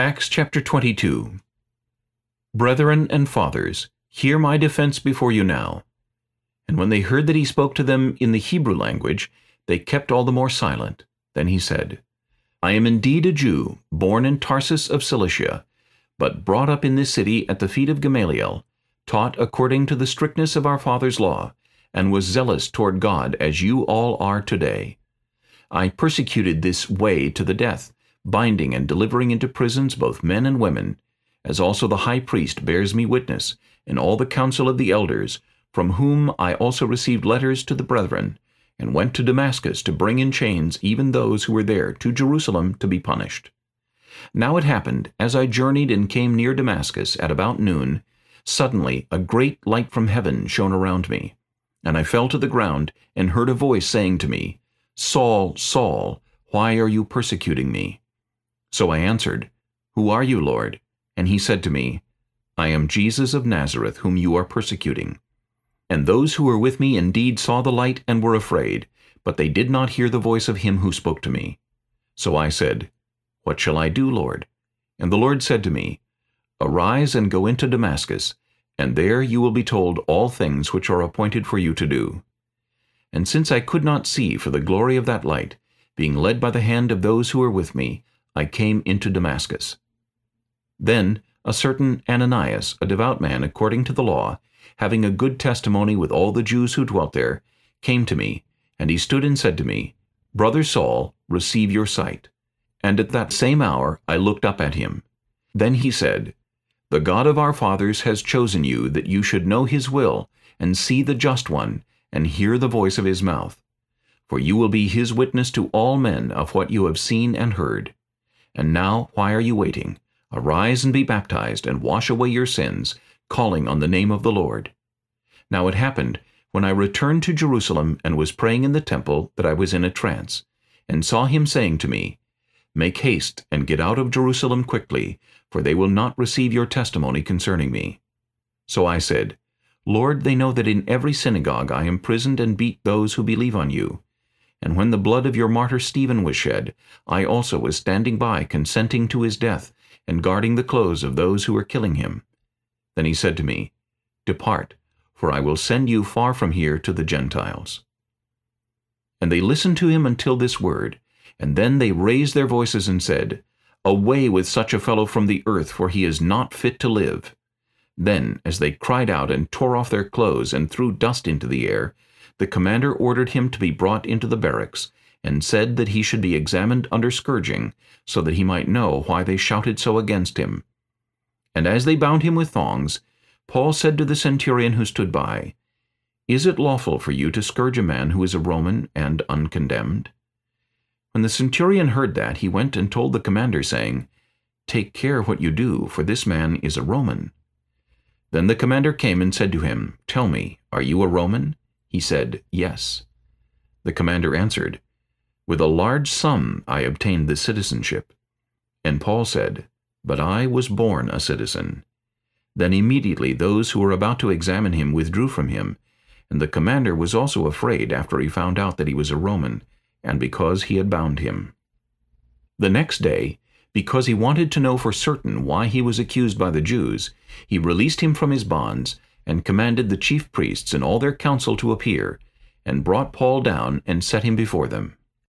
Acts chapter 22 Brethren and fathers, hear my defense before you now. And when they heard that he spoke to them in the Hebrew language, they kept all the more silent. Then he said, I am indeed a Jew, born in Tarsus of Cilicia, but brought up in this city at the feet of Gamaliel, taught according to the strictness of our father's law, and was zealous toward God as you all are today. I persecuted this way to the death, binding and delivering into prisons both men and women, as also the high priest bears me witness, and all the council of the elders, from whom I also received letters to the brethren, and went to Damascus to bring in chains even those who were there to Jerusalem to be punished. Now it happened, as I journeyed and came near Damascus at about noon, suddenly a great light from heaven shone around me. And I fell to the ground, and heard a voice saying to me, Saul, Saul, why are you persecuting me? So I answered, Who are you, Lord? And he said to me, I am Jesus of Nazareth, whom you are persecuting. And those who were with me indeed saw the light and were afraid, but they did not hear the voice of him who spoke to me. So I said, what shall I do, Lord? And the Lord said to me, Arise and go into Damascus, and there you will be told all things which are appointed for you to do. And since I could not see for the glory of that light, being led by the hand of those who were with me, I came into Damascus. Then a certain Ananias, a devout man according to the law, having a good testimony with all the Jews who dwelt there, came to me, and he stood and said to me, Brother Saul, receive your sight. And at that same hour I looked up at him. Then he said, The God of our fathers has chosen you that you should know his will, and see the just one, and hear the voice of his mouth. For you will be his witness to all men of what you have seen and heard. And now why are you waiting? Arise and be baptized, and wash away your sins, calling on the name of the Lord. Now it happened, when I returned to Jerusalem and was praying in the temple, that I was in a trance, and saw him saying to me, Make haste and get out of Jerusalem quickly, for they will not receive your testimony concerning me. So I said, Lord, they know that in every synagogue I imprisoned and beat those who believe on you. And when the blood of your martyr Stephen was shed, I also was standing by consenting to his death, and guarding the clothes of those who were killing him. Then he said to me, Depart, for I will send you far from here to the Gentiles. And they listened to him until this word, and then they raised their voices and said, Away with such a fellow from the earth, for he is not fit to live. Then, as they cried out and tore off their clothes and threw dust into the air, the commander ordered him to be brought into the barracks, and said that he should be examined under scourging, so that he might know why they shouted so against him. And as they bound him with thongs, Paul said to the centurion who stood by, Is it lawful for you to scourge a man who is a Roman and uncondemned? When the centurion heard that, he went and told the commander, saying, Take care what you do, for this man is a Roman. Then the commander came and said to him, Tell me, are you a Roman? He said, Yes. The commander answered, With a large sum I obtained this citizenship. And Paul said, But I was born a citizen. Then immediately those who were about to examine him withdrew from him, and the commander was also afraid after he found out that he was a Roman, and because he had bound him. The next day, because he wanted to know for certain why he was accused by the Jews, he released him from his bonds, and commanded the chief priests and all their council to appear, and brought Paul down and set him before them.